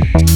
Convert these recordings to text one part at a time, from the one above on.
Oh!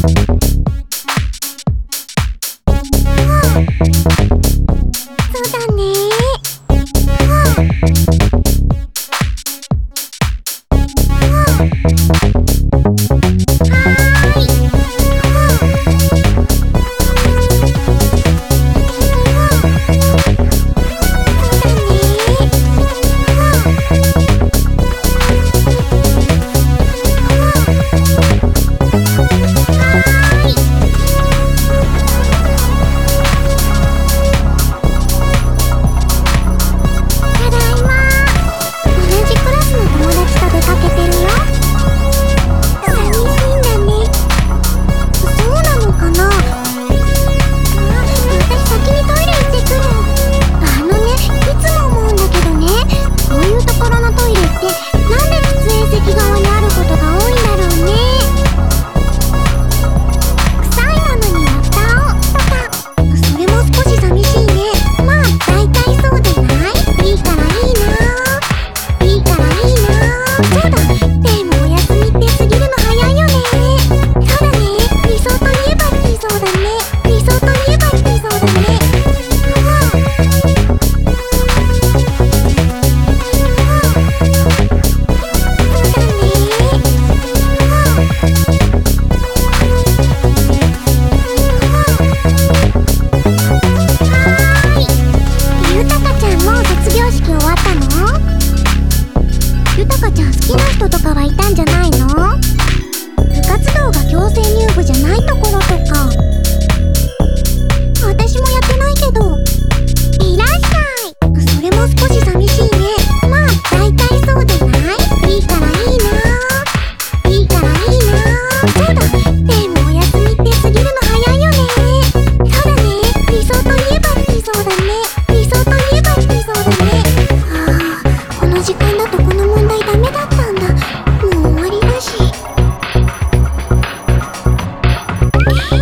強制入部じゃないところとか。Thank you.